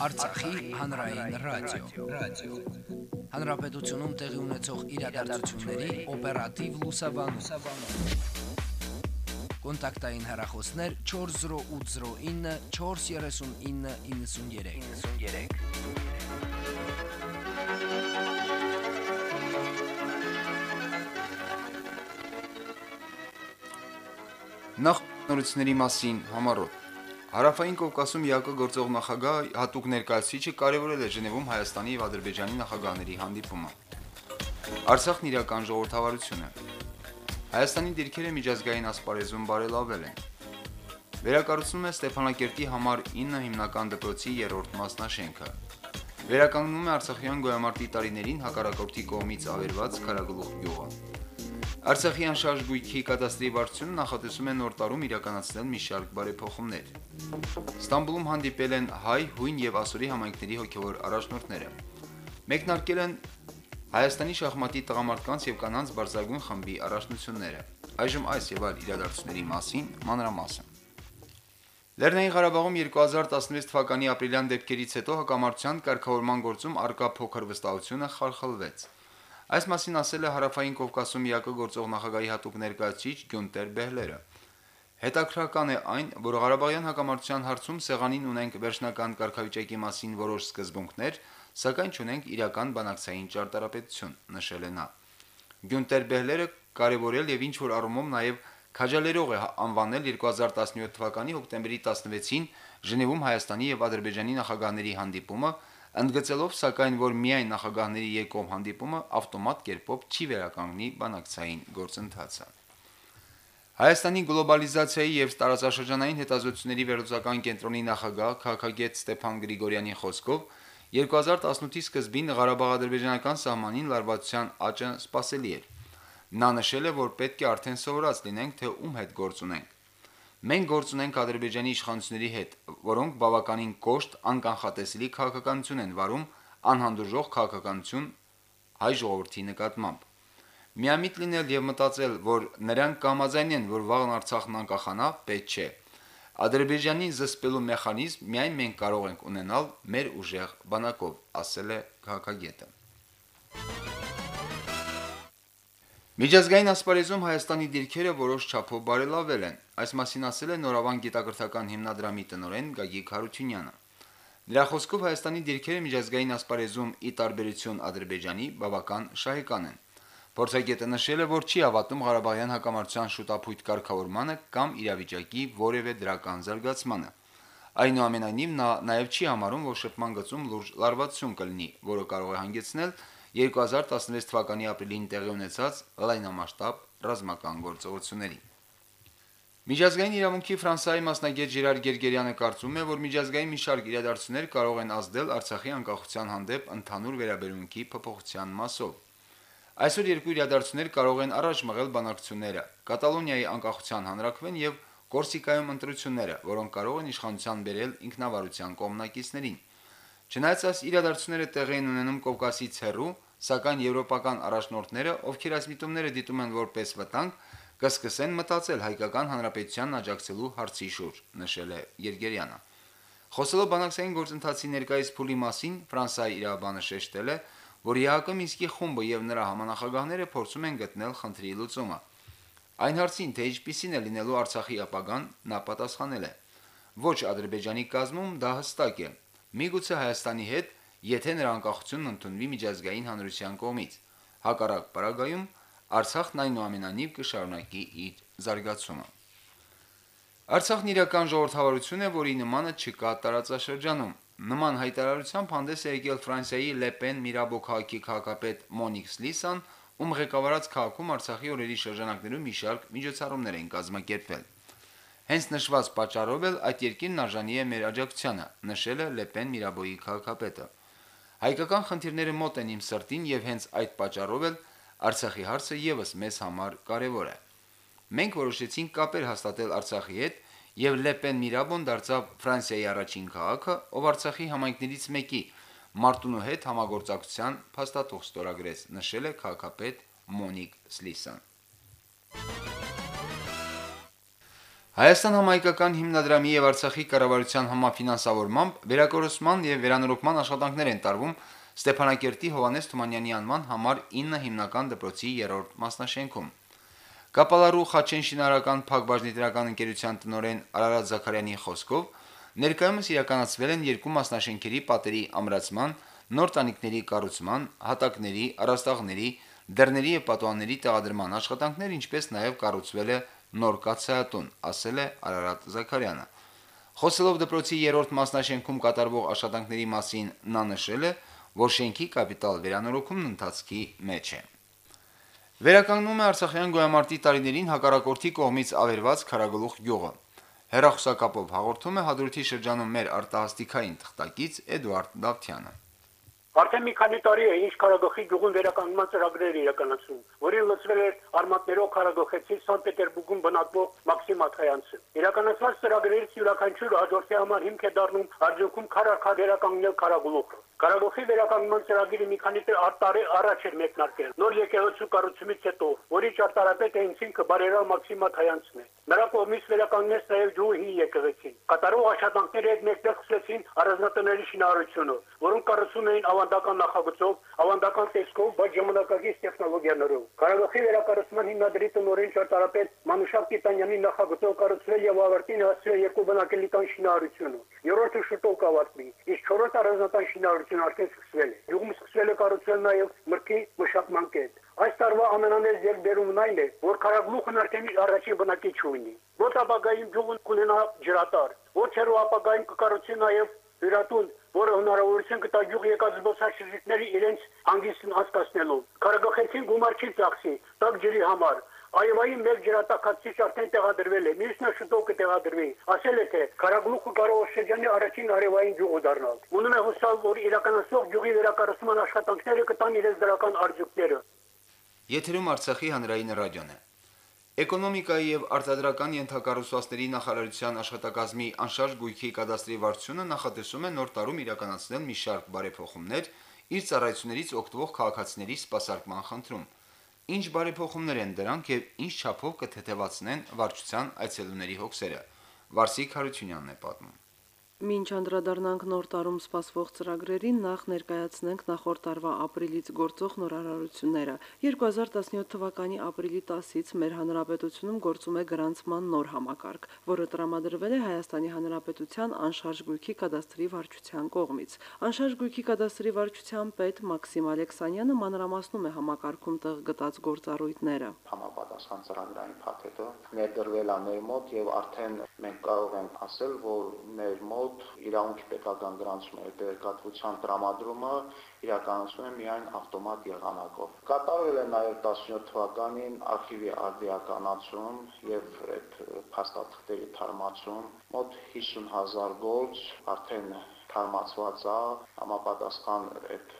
Արցախի հանրային ռադիո, ռադիո։ Հանրապետությունում տեղի ունեցող իրադարձությունների օպերատիվ լուսաբանում։ Կոնտակտային հեռախոսներ 40809 43993։ 93 Նախ նորությունների մասին համառոտ։ Հարավային Կովկասում ՀԱԿ գործող նախագահ հատուկ ներկայացուցիչը կարևորել է Ժնևում Հայաստանի եւ Ադրբեջանի նախագահների հանդիպումը։ Արցախն իրական ժողովրդավարություն է։ Հայաստանի դիրքերը միջազգային ասպարեզում բարելավել են։ Վերակառուցվում է Ստեփանակերտի համար 9 հիմնական դպրոցի երրորդ մասնաշենքը։ Վերականգնում է Արցախյան գոյամարտի տարիներին հակառակորդի կողմից ավերված Քարագլուխ գյուղը։ Արցախի անշարժ գույքի կադաստրի վարչությունը նախատեսում է նոր տարում իրականացնել մի շարք բարեփոխումներ։ Ստամբուլում հանդիպել են հայ, հույն եւ ասորի համայնքների հոգեվոր առաջնորդները։ Մեկնարկել են Հայաստանի շախմատի տղամարդկանց եւ կանանց բարձրագույն խմբի առաջնությունները։ Այժմ այս եւ այլ իրադարձությունների մասին մանրամասն։ Լեռնային Ղարաբաղում 2016 թվականի ապրիլյան դեպքերից հետո հակամարտության կարգավորման գործում արկա փոքր վստահությունը խարխլվեց։ Այս մասին ասել է Հարավային Կովկասում ՀԱԿ գործող նախագահի հատուկ ներկայացուցիչ Գյունտեր Բեհլերը։ Հետաքրական է այն, որ Ղարաբաղյան հակամարտության հարցում սեղանին ունենք վերջնական կարգավիճակի մասին որոշ սկզբունքներ, սակայն չունենք իրական բանակցային ճարտարապետություն, նշել է նա։ Գյունտեր Բեհլերը կարևորել եւ ինչ որ առումով նաեւ քաջալերող է անվանել 2017 թվականի հոկտեմբերի 16-ին Ժնևում Հայաստանի եւ Ադրբեջանի նախագահների հանդիպումը, ընդգծելով սակայն, որ միայն նախագահների եկող հանդիպումը ավտոմատ կերպով չի վերականգնի բանակցային գործընթացը։ Հայաստանի գլոբալիզացիայի եւ տարածաշրջանային հետազոտությունների վերլուծական կենտրոնի նախագահ Քակագետ Ստեփան Գրիգորյանի խոսքով 2018-ի սկզբին Ղարաբաղ-ադրբեջանական սահմանին լարվածության աճը սпасելի էր։ Նա նշել է, որ պետք է արդեն սովորած լինենք, թե ում հետ գործ ունենք։ Մենք գործ ունենք Ադրբեջանի իշխանությունների հետ, որոնք բավականին կոշտ, անկանխատեսելի քաղաքականություն են վարում, անհանդուրժող քաղաքականություն հայ ժողովրդի նկատմամբ։ Միամիտ լինել եւ մտածել, որ նրանք կամաձայն են, որ վաղն Արցախն անկախանա, պետք չէ։ Ադրբեջանի զսպելու մեխանիզմ միայն մենք կարող ենք ունենալ մեր ուժեղ բանակով, ասել է քաղաքագետը։ Միջազգային ասպարեզում Հայաստանի դիրքերը որոշ չափով բարելավել են։ Այս մասին ասել է Նորավան գիտակրթական հիմնադրամի տնօրեն Գագիկ Հարությունյանը։ Նրա խոսքով Հայաստանի դիրքերը միջազգային ասպարեզում ի տարբերություն Ադրբեջանի բավական շահեկան են։ Փորձագետը նշել է, որ չի հավատում Ղարաբաղյան հակամարտության շուտապույտ կարգավորմանը կամ իրավիճակի որևէ դրական զարգացմանը։ Այնուամենայնիվ նա նաև չի համարում, որ շփման գծում լուրջ լարվածություն կլինի, որը կարող է հանգեցնել 2016 թվականի ապրիլին տեղի ունեցած լայնամասշտաբ ռազմական գործողությունների։ Միջազգային իրավունքի Ֆրանսիայի մասնագետ Ժիրար Գերգերյանը կարծում է, որ միջազգային մի շարք իրադարձություններ կարող են ազդել Արցախի անկախության հանդեպ ընդհանուր վերաբերմունքի փոփոխության մասով։ Այսօր երկու իրադարձություններ կարող են առաջ մղել բանակցությունները՝ Կատալոնիայի անկախության հանրակրվեն եւ Կորսիկայում ընտրությունները, որոնք կարող են իշխանության բերել ինքնավարության կողմնակիցներին։ Չնայած այս իրադարձությունները տեղի են ունենում Կովկասից հեռու, սակայն եվրոպական առաջնորդները, ովքեր այս միտումները դիտում են որպես վտանգ, կսկսեն մտածել հայկական հանրապետությանն աջակցելու հարցի շուրջ, նշել է Երգերյանը։ Խոսելով բանակցային գործընթացի ներկայիս փուլի մասին, Ֆրանսիայի իրավաբանը շեշտել է, որ ԵԱԿ Մինսկի խումբը եւ նրա համանախագահները փորձում են գտնել խնդրի լուծումը։ Այն հարցին, թե ինչպիսին է լինելու Արցախի ապագան, նա պատասխանել է. Ոչ Ադրբեջանի կազմում դա հստակ է։ Միգուցե Հայաստանի հետ, եթե նրա անկախությունն ընդունվի միջազգային հանրության կողմից։ Հակառակ պարագայում Արցախն այնուամենայնիվ կշարունակի իր զարգացումը։ Արցախն իրական ժողովրդավարություն է, որի նմանը չկա տարածաշրջանում։ Նման հայտարարությամբ հանդես է եկել Ֆրանսիայի Լեպեն Միրաբո քաղաքի քաղաքապետ Մոնիքս Լիսան, ում ղեկավարած քաղաքում Արցախի օրերի շրջանակներում մի շարք միջոցառումներ են կազմակերպվել։ Հենց նշված պատճառով էլ այդ երկիրն արժանի է մեր աջակցությանը, նշել է Լեպեն Միրաբոյի քաղաքապետը։ Հայկական խնդիրները մոտ են իմ սրտին եւ հենց այդ պատճառով էլ Արցախի հարցը եւս մեզ համար կարեւոր է։ Մենք որոշեցինք կապեր հաստատել Արցախի հետ եւ Լեպեն Միրաբոն դարձավ Ֆրանսիայի առաջին քաղաքը, ով Արցախի համայնքներից մեկի Մարտունու հետ համագործակցության փաստաթուղթ ստորագրեց, նշել է քաղաքապետ Մոնիկ Սլիսան։ Հայաստան համայնքական հիմնադրամի եւ Արցախի կառավարության համաֆինանսավորմամբ վերակորուսման եւ վերանորոգման աշխատանքներ են տարվում Ստեփանակերտի Հովանես Թումանյանի անվան համար 9 հիմնական դպրոցի 3-րդ մասնաշենքում։ Կապալարու Խաչեն շինարարական փակbaşնիտերական ընկերության տնօրեն Արարատ Զաքարյանի խոսքով ներկայումս իրականացվել են երկու մասնաշենքերի պատերի ամրացման, նոր տանիքների կառուցման, հատակների, առաստաղների, դռների եւ պատուհանների տեղադրման աշխատանքներ, ինչպես նաեւ կառուցվել է նոր կացայատուն, ասել է Արարատ Զաքարյանը։ Խոսելով դպրոցի 3-րդ մասնաշենքում կատարվող աշխատանքների մասին նա նշել է, որ շենքի կապիտալ վերանորոգումն ընթացքի մեջ է։ Վերականգնում է Արցախյան գոյամարտի տարիներին հակառակորդի կողմից ավերված Խարագլուխ գյուղը։ Հերախոսակապով հաղորդում է հադրութի շրջանում մեր արտահասթիկային թղթակից Էդուարդ Դավթյանը։ Արդեն մի քանի տարի է ինչ Ղարաբաղի գյուղում վերականգնման ծրագրեր իրականացում, որին լծվել էր արմատներով Ղարաբաղեցի Սանտ Պետերբուրգում բնակվող Մաքսիմ Աթայանցը։ Իրականացված ծրագրերից յուրաքանչյուրը հաջորդի համար հիմք է դառնում արդյունքում քարակա վերականգնել Ղարագլուխը։ Ղարաբաղի վերականգնման ծրագիրը մի քանի տարի առաջ էր մեկնարկել։ Նոր եկեղեցու կառուցումից հետո, որի ճարտարապետը ինքնին բարերար Մաքսիմ Աթայանցն է։ Նրա կողմից վերականգնեց նաև ջուհի եկեղեցին։ Կատարող աշխատանքների հետ մեկտեղ սկսեցին առանձնատների շինարարությունը, որոնք կառուցում էին ավանդական նախագծով, ավանդական տեսքով, բայց ժամանակակից տեխնոլոգիաներով։ Ղարաբաղի վերակառուցման հիմնադրի տնօրեն ճարտարապետ Մանուշակ Տիտանյանի նախագծով կառուցվել եւ ավարտին հասցրել երկու բնակելի տան շինարարությունը։ Երրորդը շուտով կավարտվի, իսկ չորրորդ առանձնատան շինարարությունը արդեն սկսվել է։ Յուղում սկսվել է կառուցվել նաեւ մրգի մշակման կետ։ Այս տարվա ամենաներ ձեռբերումն այն է, որ Ղարաբաղն արդեն առաջին բնակիչ ունի։ Ոչ ապագայում յուղը կունենա ջրատար, ոչ հերո ապագայում կկառուցի նաեւ հյուրատուն, որը հնարավորություն կտա յուղ եկած զբոսաշրջիկների իրենց հանգիստն հասկացնելու։ Ղարաբաղեցին գումար չի ծախսի, տակ ջրի համար։ Այվայի մեր ջրատակացիչ արդեն տեղադրվել է, մյուսն շուտով կտեղադրվի։ Ասել է թե Ղարագլուխը կարող է շրջանի առաջին արևային յուղը դառնալ։ Ունում է հուսալ, որ իրականացող յուղի վերակառուցման աշխատանքները կտան իրենց դրական արդյունքները։ Եթերում Արցախի հանրային ռադիոն է։ Էկոնոմիկայի եւ արտադրական ենթակառուցվածքների նախարարության աշխատակազմի անշարժ գույքի կադաստրի վարչությունը նախատեսում է նոր տարում իրականացնել մի շարք բարեփոխումներ իր ծառայություններից օգտվող քաղաքացիների սպասարկման խնդրում։ Ինչ բարեփոխումներ են դրանք եւ ինչ չափով կթեթևացնեն վարչության այցելուների հոգսերը։ Վարսիկ Հարությունյանն է պատմում։ Մինչ անդրադառնանք նոր տարում սպասվող ծրագրերին, նախ ներկայացնենք նախորդ տարվա ապրիլից գործող նորարարությունները։ 2017 թվականի ապրիլի 10-ից մեր հանրապետությունում գործում է գրանցման նոր համակարգ, որը տրամադրվել է Հայաստանի Հանրապետության անշարժ գույքի կադաստրի վարչության կողմից։ Անշարժ գույքի կադաստրի վարչության պետ Մաքսիմ Ալեքսանյանը մանրամասնում է համակարգում տեղ գտած գործառույթները։ Համապատասխան ծրագրային փաթեթը ներդրվել է մեր մոտ եւ արդեն մենք կարող ենք ասել, որ մեր մոտ մոտ իրավունքի պետական գրանցումների տեղեկատվության տրամադրումը իրականացվում է միայն ավտոմատ եղանակով։ Կատարվել է նաև 17 թվականին արխիվի արդիականացում եւ այդ փաստաթղթերի թարմացում մոտ 50000 գործ արդեն թարմացված է, համապատասխան այդ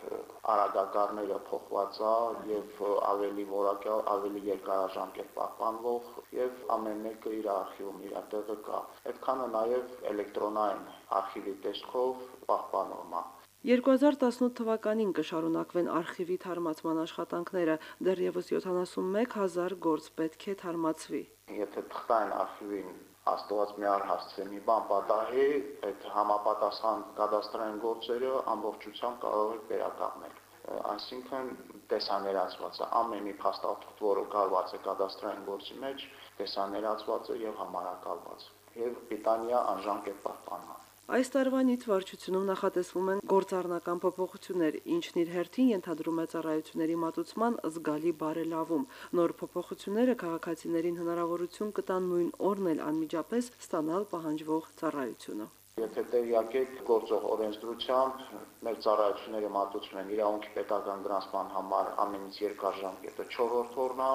արագակարները փոխված է եւ ավելի որակյալ, ավելի երկարաժամկետ պահպանվող եւ ամեն մեկը իր արխիվում իր տեղը կա։ Այդքանը նաեւ էլեկտրոնային արխիվի տեսքով պահպանվում է։ 2018 թվականին կշարունակվեն արխիվի թարմացման աշխատանքները, դեռևս 71000 գործ պետք է թարմացվի։ Եթե թղթային արխիվին աստված մի առհասցե մի բան պատահի, այդ համապատասխան կադաստրային գործերը ամբողջությամբ կարող է վերականգնել այսինքն տեսաներացված է ամեն մի փաստաթուղթ, որը կարված է կադաստրային գործի մեջ, տեսաներացված է եւ համարակալված եւ պիտանիա անժամկետ պահպանման Այս տարվանից վարչությունում նախատեսվում են գործառնական փոփոխություններ, ինչն իր հերթին ենթադրում է ծառայությունների մատուցման զգալի բարելավում։ Նոր փոփոխությունները քաղաքացիներին հնարավորություն կտան նույն օրն էլ անմիջապես ստանալ պահանջվող ծառայությունը։ Եթե տեղյակ եք գործող օրենսդրությամբ մեր ծառայությունները մատուցում են իրավունքի պետական գրանցման համար ամենից երկար ժամկետը 4-րդ օրն է,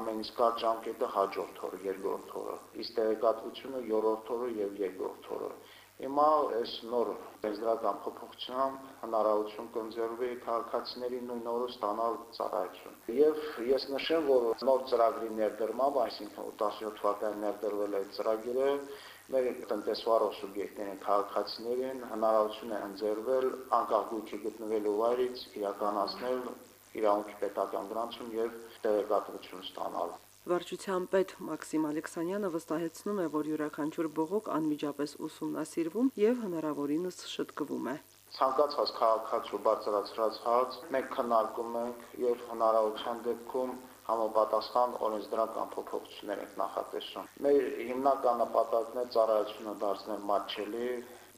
ամենից կարճ ժամկետը հաջորդ օրը, երկրորդ օրը։ Իսկ տեղեկատվությունը 7-րդ օրը եւ երկրորդ օրը։ Հիմա այս նոր դեզդրական փոփոխությամբ հնարավորություն կընձեռվի քաղաքացիների նույն օրը ստանալ ծառայություն։ Եվ ես նշեմ, որ նոր ծրագրի ներդրմամբ, այսինքն 87 թվականին ներդրվել է ծրագիրը, մեր տնտեսվարող սուբյեկտներին քաղաքացիներին հնարավորություն է ընձեռվել անկախ գույքի գտնվելու վայրից իրականացնել իրավունքի պետական գրանցում եւ տեղեկատվություն ստանալ։ Վարչության պետ Մաքսիմ Ալեքսանյանը վստահեցնում է, որ յուրաքանչյուր բողոք անմիջապես ուսումնասիրվում եւ հնարավորինս շտկվում է։ Ցանկացած քաղաքացու բարձրացրած հարց մենք քննարկում ենք եւ հնարավորության դեպքում համապատասխան օրենսդրական փոփոխություններ ենք նախատեսում։ Մեր հիմնական նպատակն է ծառայությունը դարձնել մատչելի,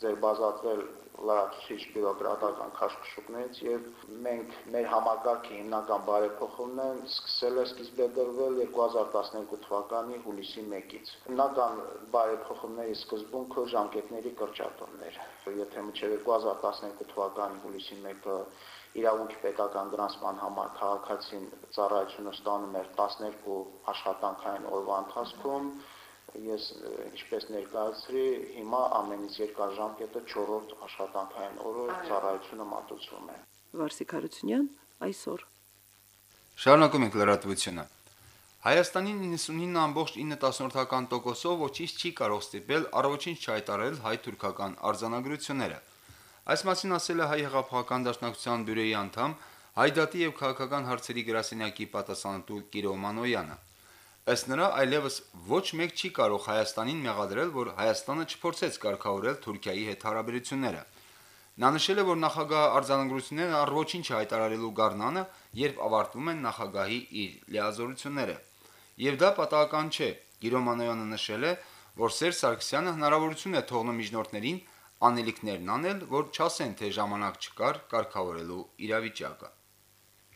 ձերբազատվել լրացուցիչ բյուրոկրատական քաշքշուկներից եւ մենք մեր համակարգի հիմնական բարեփոխումն է սկսել է սկիզբ դրվել 2012 թվականի հուլիսի 1-ից։ Հիմնական բարեփոխումների սկզբունքը ժամկետների կրճատումն էր։ Եթե մինչև 2012 թվականի հուլիսի 1-ը իրավունքի պետական գրանցման համար քաղաքացին ծառայությունը ստանում էր 12 աշխատանքային օրվա ընթացքում, ես ինչպես ներկայացրի, հիմա ամենից երկար ժամկետը 4-րդ աշխատանքային օրը ծառայությունը մատուցվում է։ Վարսիկ Հարությունյան այսօր Շարունակում ենք լրատվությունը։ Հայաստանի 99.9%-ով ոչինչ չի կարող ստիպել առողջինչ չհայտարարել հայ-թուրքական արձանագրությունները։ Այս մասին ասել է հայ հեղափոխական դաշնակցության բյուրոյի անդամ Հայդատի եւ քաղաքական հարցերի գրասենյակի պատասխանատու Կիրո Մանոյանը։ Ըստ նրա, այլևս ոչ մեկ չի կարող Հայաստանին մեղադրել, որ Հայաստանը չփորձեց կարգավորել Թուրքիայի հետ հարաբերությունները։ Նա նշել է, որ նախագահ արձանագրությունները առողջինչ հայտարարելու գարնանը, երբ ավարտվում են նախագահի իր լիազորությունները։ Եվ դա պատահական չէ։ Գիրո Մանոյանը նշել է, որ Սերժ Սարգսյանը հնարավորություն է թողնում միջնորդներին անելիքներն անել, որ չասեն, թե ժամանակ չկար կարգավորելու իրավիճակը։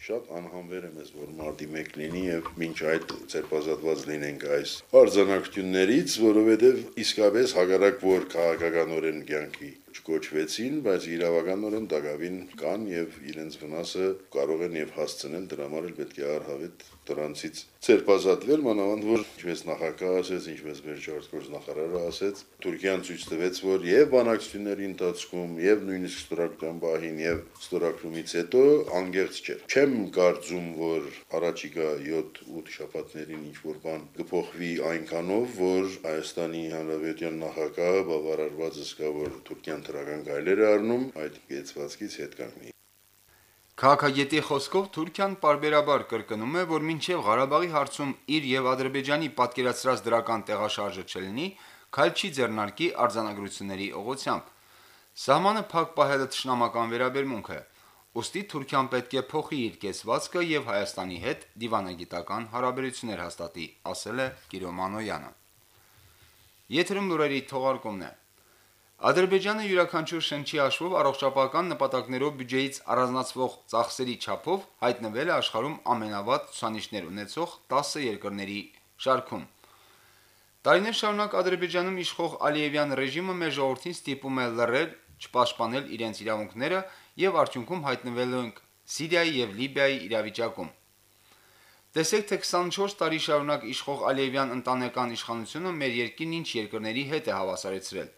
Շատ անհամբեր է մեզ, որ մարտի 1 լինի եւ մինչ այդ ցերպազատված լինենք այս արձանագրություններից, որովհետեւ իսկապես հագարակ որ քաղաքականորեն կյանքի չկոչվեցին, բայց իրավականորեն դակավին կան եւ իրենց վնասը կարող են եւ հասցնել դրա համար էլ պետք է արհավետ դրանցից ցերպազատվել, մանավանդ որ ինչպես նախագահը ասեց, ինչպես մեր ժողովրդի նախարարը ասեց, Թուրքիան ցույց տվեց, որ եւ բանակցությունների ընթացքում եւ նույնիսկ ստորագրության բահին եւ ստորագրումից հետո անգերց չէր։ Չեմ կարծում, որ առաջիկա 7-8 շաբաթներին ինչ որ բան կփոխվի այնքանով, որ Հայաստանի Հանրապետության նախագահը բավարարված զգա, որ Թուրքիան դրական գայլեր է առնում, այդ գեցվածքից հետ կանգնի։ Քաղաքագետի խոսքով Թուրքիան parberabar կրկնում է, որ մինչև Ղարաբաղի հարցում իր եւ Ադրբեջանի պատկերացրած դրական տեղաշարժը չլինի, քայլ չի ձեռնարկի արձանագրությունների ուղղությամբ։ Սահմանը փակ պահելը ճշնամական վերաբերմունք է։ Ոստի Թուրքիան պետք է փոխի իր կեսվածքը եւ Հայաստանի հետ դիվանագիտական հարաբերություններ հաստատի, ասել է Կիրոմանոյանը։ Եթերում լուրերի թողարկումն է։ Ադրբեջանը յուրաքանչյուր շնչի հաշվով առողջապահական նպատակներով բյուջեից առանձնացվող ծախսերի չափով հայտնվել է աշխարհում ամենավատ ցուցանիշներ ունեցող 10 երկրների շարքում։ Տարիներ շարունակ Ադրբեջանում իշխող Ալիևյան ռեժիմը մեր ժողովրդին ստիպում է լռել, չպաշտպանել իրենց իրավունքները եւ արդյունքում հայտնվելու ենք Սիրիայի եւ Լիբիայի իրավիճակում։ Տեսեք, թե 24 տարի շարունակ իշխող Ալիևյան ընտանեկան իշխանությունը մեր երկիրն ինչ երկրների հետ է հավասարեցրել։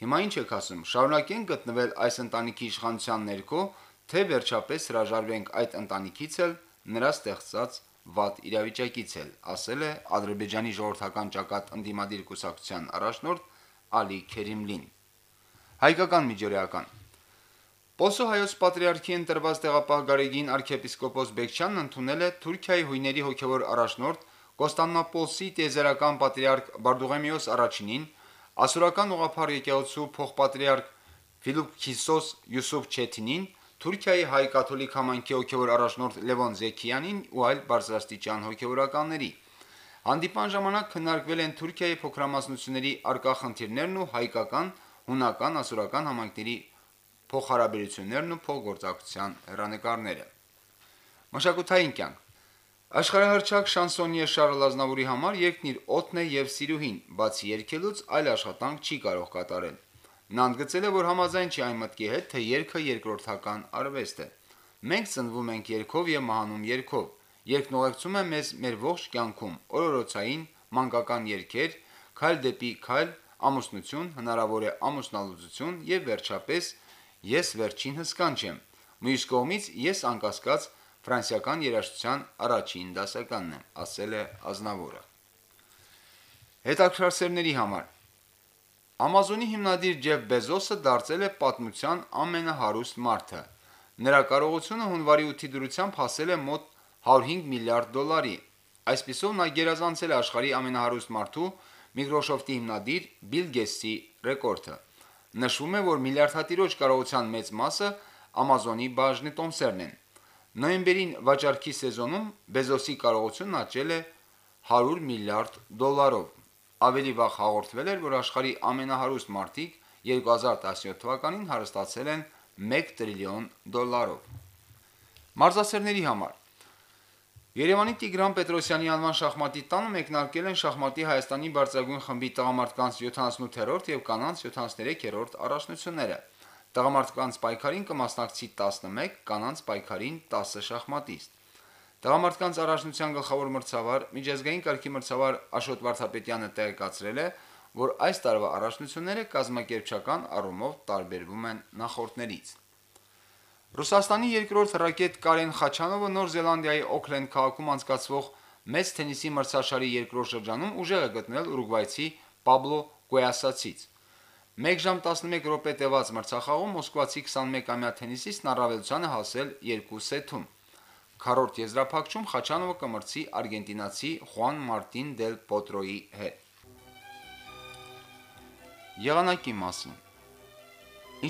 Հիմա ինչ եք ասում, շարունակենք գտնվել այս ընտանիքի իշխանության ներքո, թե վերջապես հրաժարվենք այդ ընտանիքից էլ նրա ստեղծած վատ իրավիճակից էլ, ասել է Ադրբեջանի ժողովրդական ճակատ ընդդիմադիր կուսակցության առաջնորդ Ալի Քերիմլին։ Հայկական միջօրեական Պոսո հայոց պատրիարքի ընտրված տեղապահ Գարեգին arczepiskopos Բեկչյանն ընդունել է Թուրքիայի հույների հոգևոր առաջնորդ Կոստանդնոպոլսի տեզերական պատրիարք Բարդուղեմիոս առաջինին ասորական ուղափառ եկեղեցու փոխպատրիարք Ֆիլիպ Յուսուֆ Չեթինին, Թուրքիայի հայ կաթոլիկ համայնքի հոգևոր առաջնորդ Լևոն Զեքիյանին ու այլ բարձրաստիճան հոգևորականների։ Հանդիպան ժամանակ քննարկվել են Թուրքիայի փոքրամասնությունների արկա խնդիրներն ու հայկական, հունական, ասորական համայնքների փոխհարաբերություններն ու փոխգործակցության հերանեկարները։ Մշակութային կյանք Աշխարհահռչակ շանսոնիե Շարլ Ազնավուրի համար երկն իր օդն է եւ սիրուհին, բացի երկելուց այլ աշխատանք չի կարող կատարել։ Նա ընդգծել է, որ համաձայն չի այն մտքի հետ, թե երգը երկրորդական արվեստ է։ Մենք ծնվում ենք երգով եւ մահանում երգով։ Երգն ուղեկցում է մեզ մեր ողջ կյանքում՝ օրորոցային, մանկական երգեր, քայլ դեպի քայլ, ամուսնություն, հնարավոր է ամուսնալուծություն եւ վերջապես ես վերջին հսկան չեմ։ Մյուս կողմից ես անկասկած ֆրանսիական երաժշտության առաջին դասականն է, ասել է Ազնավուրը։ Հետաքրքրասերների համար. Ամազոնի հիմնադիր Ջեֆ Բեզոսը դարձել է պատմության ամենահարուստ մարդը։ Նրա կարողությունը հունվարի 8-ի դրությամբ հասել է մոտ 105 միլիարդ դոլարի։ Այսպիսով նա գերազանցել է աշխարհի ամենահարուստ մարդու Microsoft-ի հիմնադիր Bill Gates-ի ռեկորդը։ Նշվում է, որ միլիարդատիրոջ կարողության մեծ մասը Amazon-ի բաժնի տոմսերն են։ Նոյեմբերին վաճառքի սեզոնում Բեզոսի կարողությունն աճել է 100 միլիարդ դոլարով։ Ավելի վաղ հաղորդվել էր, որ աշխարհի ամենահարուստ մարդիկ 2017 թվականին հարստացել են 1 տրիլիոն դոլարով։ Մարզասերների համար. Երևանի Տիգրան Պետրոսյանի անվան շախմատի տանը մեկնարկել են շախմատի Հայաստանի բարձրագույն խմբի տղամարդկանց 78-րդ եւ կանանց 73-րդ առաջնությունները։ Տղամարդկանց պայքարին կմասնակցի 11, կանանց պայքարին 10 շախմատիստ։ Տղամարդկանց առաջնության գլխավոր մրցավար միջազգային կարգի մրցավար Աշոտ Վարդապետյանը տեղեկացրել է, որ այս տարվա առաջնությունները կազմակերպչական առումով տարբերվում են նախորդներից։ Ռուսաստանի երկրորդ ռակետ Կարեն Խաչանովը Նոր Զելանդիայի Օքլենդ քաղաքում անցկացվող մեծ թենիսի մրցաշարի երկրորդ շրջանում ուժեղ է գտնել ուրուգվայցի Պաբլո Գոյասացից։ 1 ժամ 11 րոպե տևած մրցախաղում մոսկվացի 21-ամյա թենիսիստն առավելության է հասել 2 սեթում։ Քառորդ եզրափակչում Խաչանովը կմրցի արգենտինացի Խուան Մարտին դել Պոտրոյի հետ։ Եղանակի մասին.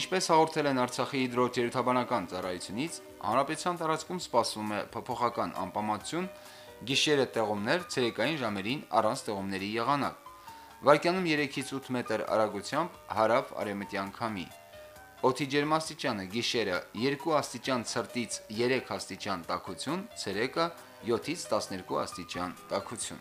Ինչպես հաղորդել են Արցախի հիդրոթերապևտաբանական ծառայությունից, հանրապետության տարածքում սպասվում է փոփոխական անպամատություն, գիշերը տեղումներ, ցերեկային ժամերին առանց տեղումների եղանակ։ Վարկյանում 3-ից 8 մետր արագությամբ հարավ արևմտյան քամի։ Օդի ջերմաստիճանը՝ գիշերը 2 աստիճան ցրտից 3 աստիճան տաքություն, ցերեկը 7-ից 12 աստիճան տաքություն։